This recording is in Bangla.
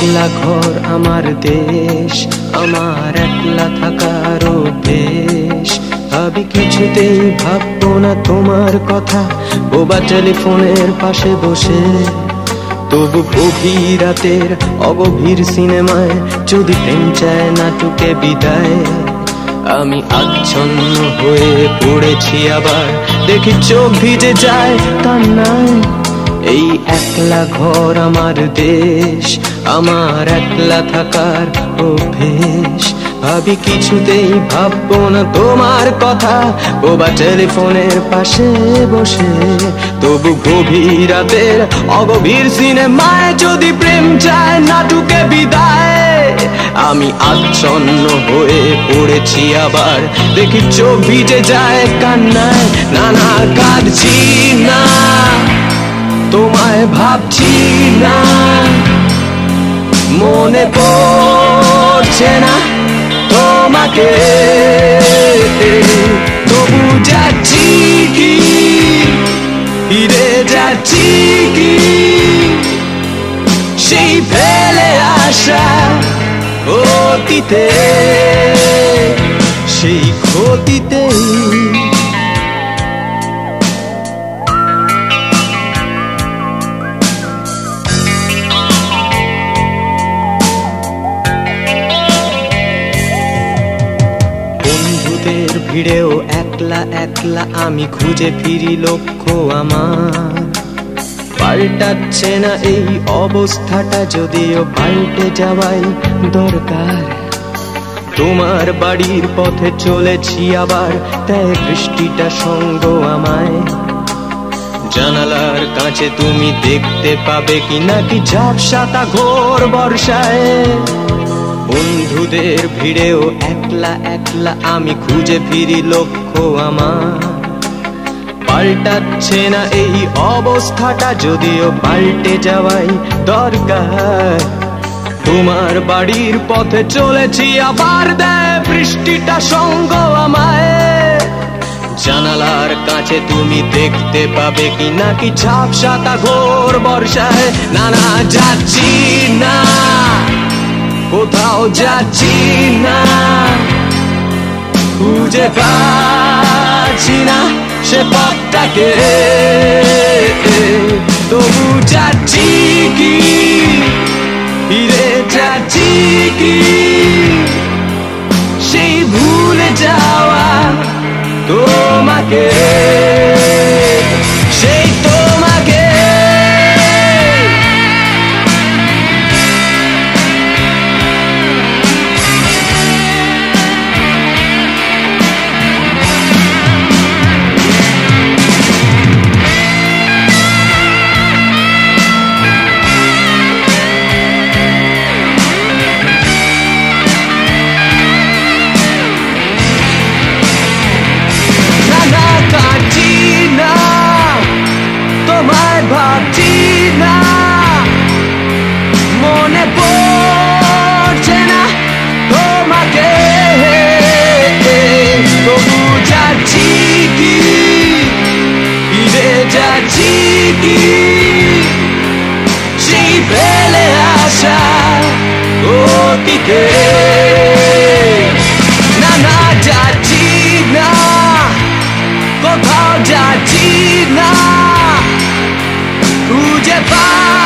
একলা ঘর আমার দেশ, আমার একলা থাকার অভ্যেস। ভাবি কিছুতেই ভাববো না তোমার কথা বোবা টেলিফোনের পাশে বসে। তবু গভীর রাতের অগভীর সিনেমায় যদি প্রেম চায় নাটুকে বিদায়। আমি আচ্ছন্ন হয়ে পড়েছি আবার, দেখি চোখ ভিজে যায় কান্নায়। এই একলা ঘর আমার দেশ, আমার একলা থাকার অভ্যেস। ভাবি কিছুতেই ভাববো না তোমার কথা, বোবা টেলিফোনের পাশে বসে। তবু গভীর রাতের অগভীর সিনেমায় যদি প্রেম চায়, নাটুকে বিদায়। আমি আচ্ছন্ন হয়ে পড়েছি আবার, দেখি চোখ ভিজে যায় কান্নায়। নানা কাঁদছি না। তোমায় ভাবছি না মনে পড়ছে না তোমাকে। তবু যাচ্ছি কি? ফিরে যাচ্ছি কি? সেই ফেলে আসা অতীতে সেই ক্ষতিতেই ভিড়েও একলা একলা আমি খুঁজে ফিরি লক্ষ্য আমার। পাল্টাচ্ছে না এই অবস্থাটা, যদিও পাল্টে যাওয়াই দরকার। তোমার বাড়ির পথে চলেছি আবার, তাই বৃষ্টিটা সঙ্গ আমায়। জানালার কাছে তুমি দেখতে পাবে কি নাকি ঝাপসাতা ঘোর বর্ষায়। বন্ধুদের ভিড়েও একলা একলা আমি খুঁজে ফিরি লক্ষ্য আমার। পাল্টাচ্ছে না এই অবস্থাটা, যদিও পাল্টে যাওয়াই দরকার। তোমার বাড়ির পথে চলেছি, আবার দেয় বৃষ্টিটা সঙ্গ আমায়। জানালার কাছে তুমি দেখতে পাবে কি নাকি ঝাপসাতা ঘোর বর্ষায়। না না, যাচ্ছি না। কোথাও যাচ্ছি না। খুঁজে পাচ্ছি না সে পথটাকে। তবু যাচ্ছি কি? ফিরে যাচ্ছি কি? অতীতে না না যাচ্ছি না কোথাও যাচ্ছি না খুঁজে পা